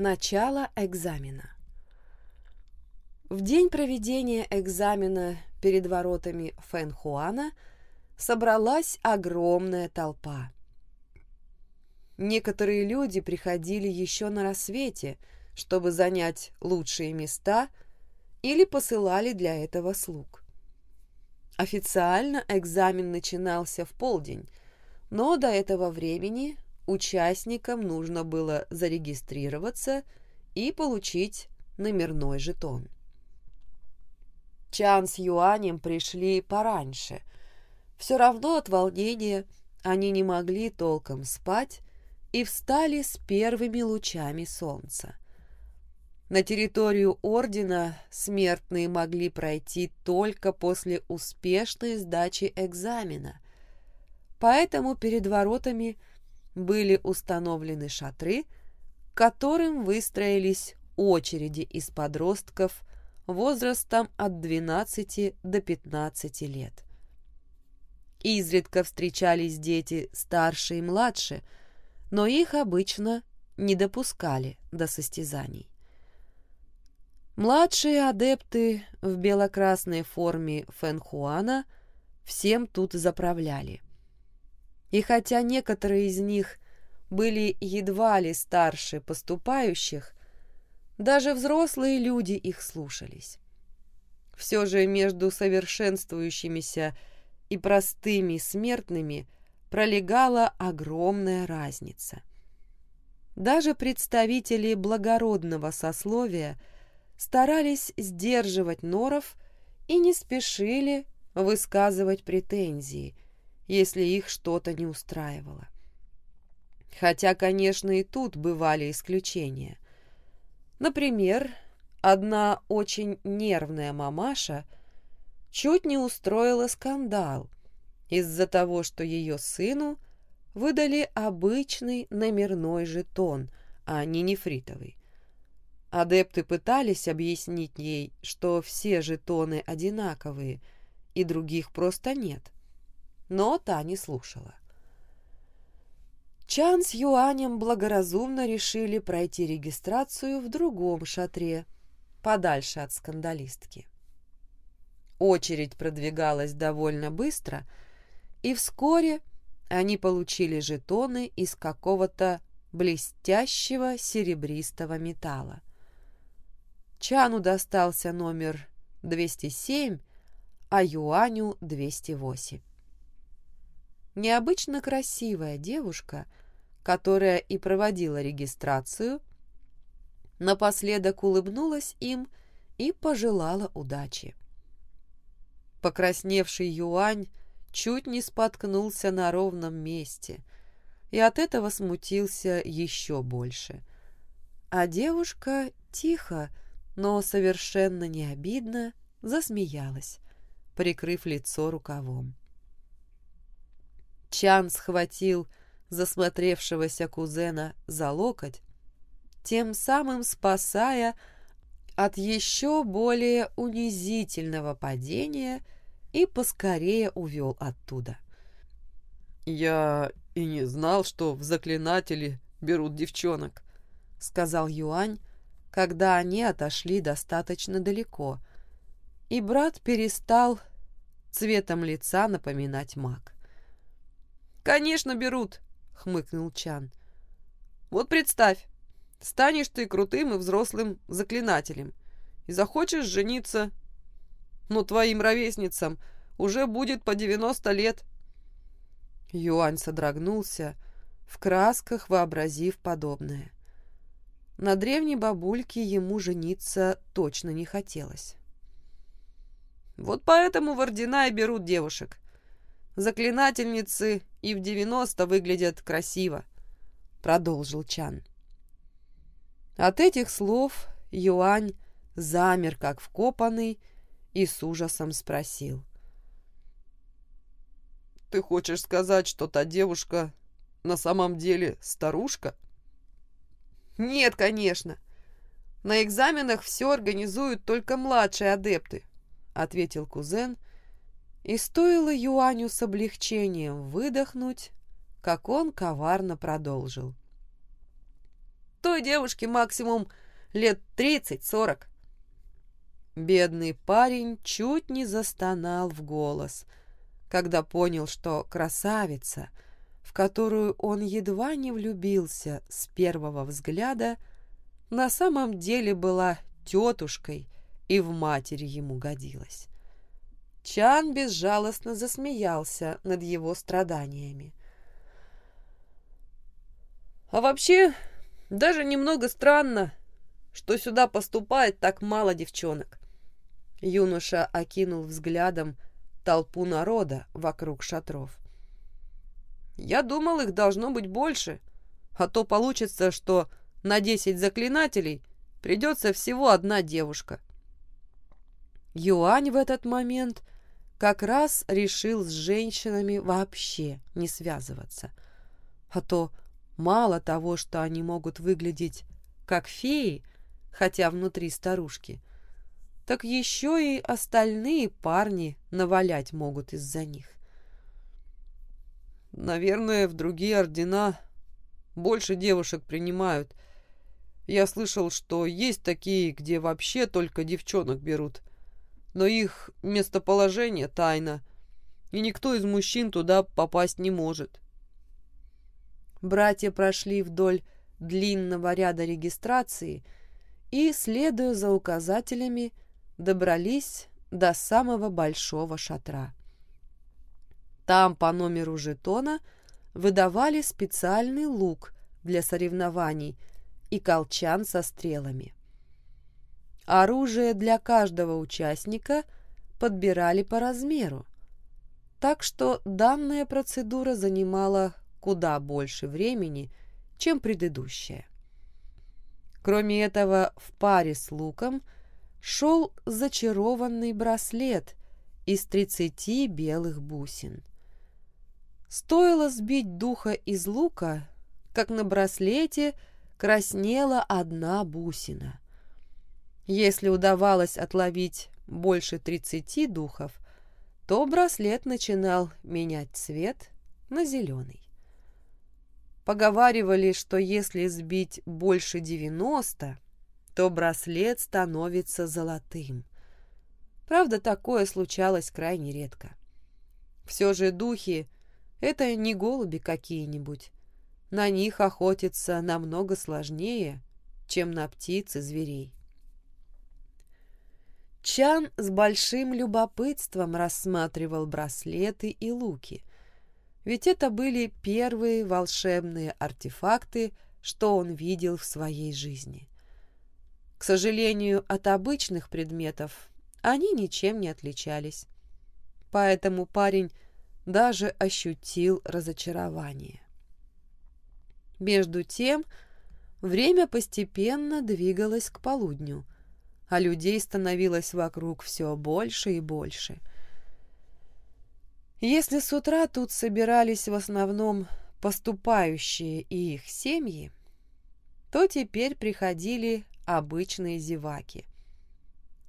Начало экзамена. В день проведения экзамена перед воротами Фэнхуана собралась огромная толпа. Некоторые люди приходили еще на рассвете, чтобы занять лучшие места, или посылали для этого слуг. Официально экзамен начинался в полдень, но до этого времени участникам нужно было зарегистрироваться и получить номерной жетон. Чан с Юанем пришли пораньше. Все равно от волнения они не могли толком спать и встали с первыми лучами солнца. На территорию ордена смертные могли пройти только после успешной сдачи экзамена, поэтому перед воротами были установлены шатры, к которым выстроились очереди из подростков возрастом от 12 до 15 лет. Изредка встречались дети старше и младше, но их обычно не допускали до состязаний. Младшие адепты в бело-красной форме Фэнхуана всем тут заправляли. И хотя некоторые из них были едва ли старше поступающих, даже взрослые люди их слушались. Все же между совершенствующимися и простыми смертными пролегала огромная разница. Даже представители благородного сословия старались сдерживать норов и не спешили высказывать претензии – если их что-то не устраивало. Хотя, конечно, и тут бывали исключения. Например, одна очень нервная мамаша чуть не устроила скандал из-за того, что ее сыну выдали обычный номерной жетон, а не нефритовый. Адепты пытались объяснить ей, что все жетоны одинаковые, и других просто нет но та не слушала. Чан с Юанем благоразумно решили пройти регистрацию в другом шатре, подальше от скандалистки. Очередь продвигалась довольно быстро, и вскоре они получили жетоны из какого-то блестящего серебристого металла. Чану достался номер 207, а Юаню 208 необычно красивая девушка, которая и проводила регистрацию, напоследок улыбнулась им и пожелала удачи. Покрасневший Юань чуть не споткнулся на ровном месте и от этого смутился еще больше. А девушка тихо, но совершенно не обидно засмеялась, прикрыв лицо рукавом. Чан схватил засмотревшегося кузена за локоть, тем самым спасая от еще более унизительного падения и поскорее увел оттуда. «Я и не знал, что в заклинатели берут девчонок», — сказал Юань, когда они отошли достаточно далеко, и брат перестал цветом лица напоминать маг. «Конечно берут», — хмыкнул Чан. «Вот представь, станешь ты крутым и взрослым заклинателем и захочешь жениться, но твоим ровесницам уже будет по девяносто лет». Юань содрогнулся, в красках вообразив подобное. На древней бабульке ему жениться точно не хотелось. «Вот поэтому в ордена и берут девушек», Заклинательницы и в девяносто выглядят красиво», — продолжил Чан. От этих слов Юань замер, как вкопанный, и с ужасом спросил. «Ты хочешь сказать, что та девушка на самом деле старушка?» «Нет, конечно. На экзаменах все организуют только младшие адепты», — ответил кузен, — и стоило Юаню с облегчением выдохнуть, как он коварно продолжил. Той девушке максимум лет тридцать-сорок. Бедный парень чуть не застонал в голос, когда понял, что красавица, в которую он едва не влюбился с первого взгляда, на самом деле была тетушкой и в матери ему годилась. Чан безжалостно засмеялся над его страданиями. «А вообще, даже немного странно, что сюда поступает так мало девчонок. Юноша окинул взглядом толпу народа вокруг шатров. «Я думал, их должно быть больше, а то получится, что на десять заклинателей придется всего одна девушка». Юань в этот момент как раз решил с женщинами вообще не связываться. А то мало того, что они могут выглядеть как феи, хотя внутри старушки, так еще и остальные парни навалять могут из-за них. Наверное, в другие ордена больше девушек принимают. Я слышал, что есть такие, где вообще только девчонок берут. Но их местоположение тайна, и никто из мужчин туда попасть не может. Братья прошли вдоль длинного ряда регистрации и, следуя за указателями, добрались до самого большого шатра. Там по номеру жетона выдавали специальный лук для соревнований и колчан со стрелами. Оружие для каждого участника подбирали по размеру, так что данная процедура занимала куда больше времени, чем предыдущая. Кроме этого, в паре с луком – шел зачарованный браслет из тридцати белых бусин. Стоило сбить духа из лука, как на браслете краснела одна бусина. Если удавалось отловить больше тридцати духов, то браслет начинал менять цвет на зеленый. Поговаривали, что если сбить больше девяносто, то браслет становится золотым. Правда, такое случалось крайне редко. Все же духи — это не голуби какие-нибудь. На них охотиться намного сложнее, чем на птиц и зверей. Чан с большим любопытством рассматривал браслеты и луки, ведь это были первые волшебные артефакты, что он видел в своей жизни. К сожалению, от обычных предметов они ничем не отличались. Поэтому парень даже ощутил разочарование. Между тем, время постепенно двигалось к полудню, а людей становилось вокруг все больше и больше. Если с утра тут собирались в основном поступающие и их семьи, то теперь приходили обычные зеваки.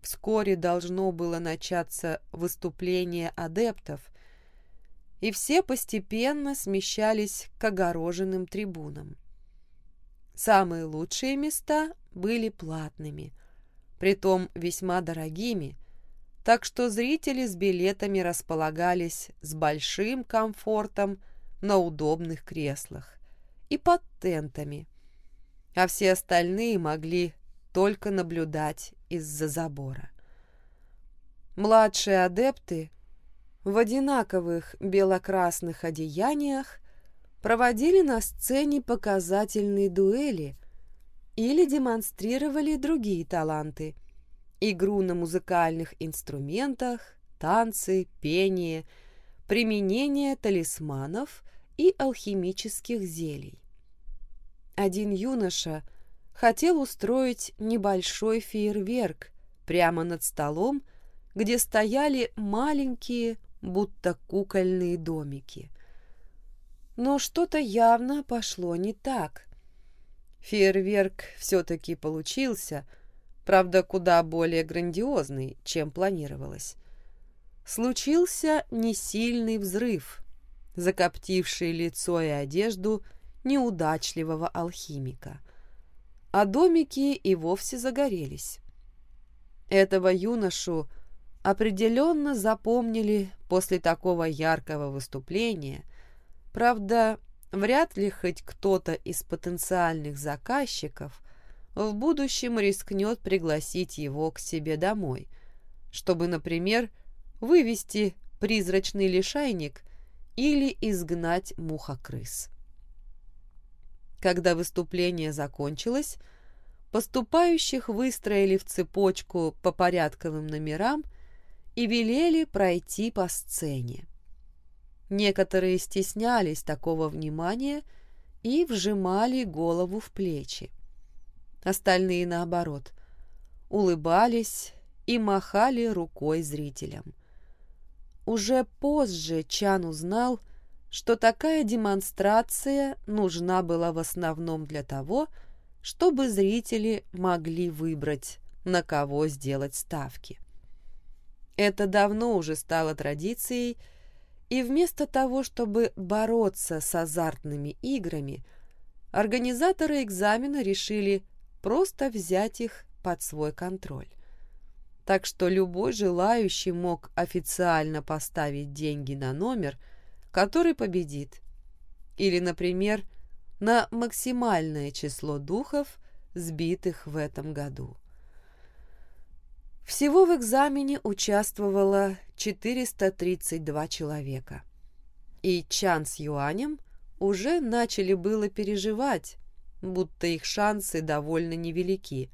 Вскоре должно было начаться выступление адептов, и все постепенно смещались к огороженным трибунам. Самые лучшие места были платными, притом весьма дорогими, так что зрители с билетами располагались с большим комфортом на удобных креслах и под тентами, а все остальные могли только наблюдать из-за забора. Младшие адепты в одинаковых белокрасных одеяниях проводили на сцене показательные дуэли или демонстрировали другие таланты – игру на музыкальных инструментах, танцы, пение, применение талисманов и алхимических зелий. Один юноша – хотел устроить небольшой фейерверк прямо над столом, где стояли маленькие, будто кукольные домики. Но что-то явно пошло не так. Фейерверк все-таки получился, правда, куда более грандиозный, чем планировалось. Случился несильный взрыв, закоптивший лицо и одежду неудачливого алхимика – а домики и вовсе загорелись. Этого юношу определенно запомнили после такого яркого выступления. Правда, вряд ли хоть кто-то из потенциальных заказчиков в будущем рискнет пригласить его к себе домой, чтобы, например, вывести призрачный лишайник или изгнать мухокрыс. Когда выступление закончилось, поступающих выстроили в цепочку по порядковым номерам и велели пройти по сцене. Некоторые стеснялись такого внимания и вжимали голову в плечи. Остальные, наоборот, улыбались и махали рукой зрителям. Уже позже Чан узнал, что такая демонстрация нужна была в основном для того, чтобы зрители могли выбрать, на кого сделать ставки. Это давно уже стало традицией, и вместо того, чтобы бороться с азартными играми, организаторы экзамена решили просто взять их под свой контроль. Так что любой желающий мог официально поставить деньги на номер – который победит. Или, например, на максимальное число духов, сбитых в этом году. Всего в экзамене участвовало 432 человека. И Чан с Юанем уже начали было переживать, будто их шансы довольно невелики.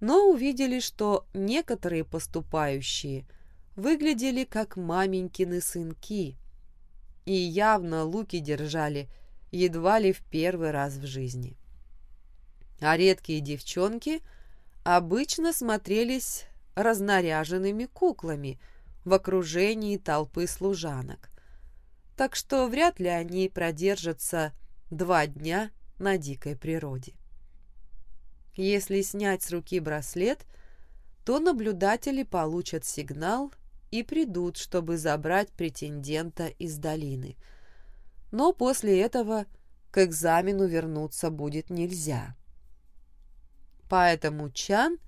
Но увидели, что некоторые поступающие выглядели как маменькины сынки – и явно луки держали едва ли в первый раз в жизни. А редкие девчонки обычно смотрелись разнаряженными куклами в окружении толпы служанок, так что вряд ли они продержатся два дня на дикой природе. Если снять с руки браслет, то наблюдатели получат сигнал и придут, чтобы забрать претендента из долины. Но после этого к экзамену вернуться будет нельзя. Поэтому Чан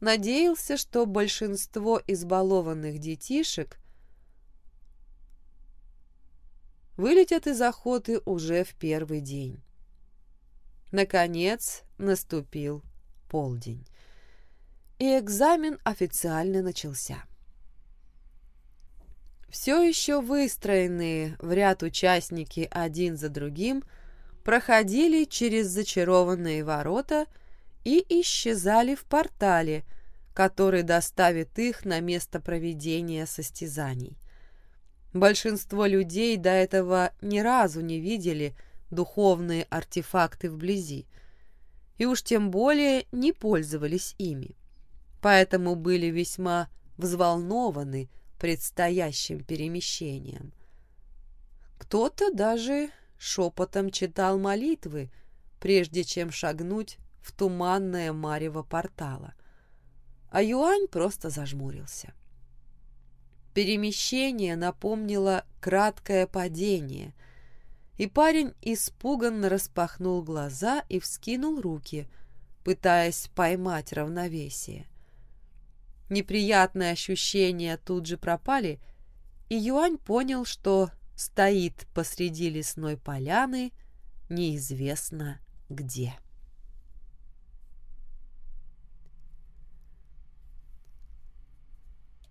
надеялся, что большинство избалованных детишек вылетят из охоты уже в первый день. Наконец наступил полдень, и экзамен официально начался. Все еще выстроенные в ряд участники один за другим проходили через зачарованные ворота и исчезали в портале, который доставит их на место проведения состязаний. Большинство людей до этого ни разу не видели духовные артефакты вблизи, и уж тем более не пользовались ими, поэтому были весьма взволнованы, предстоящим перемещением. Кто-то даже шепотом читал молитвы, прежде чем шагнуть в туманное марево портала. А Юань просто зажмурился. Перемещение напомнило краткое падение, и парень испуганно распахнул глаза и вскинул руки, пытаясь поймать равновесие. Неприятные ощущения тут же пропали, и Юань понял, что стоит посреди лесной поляны неизвестно где.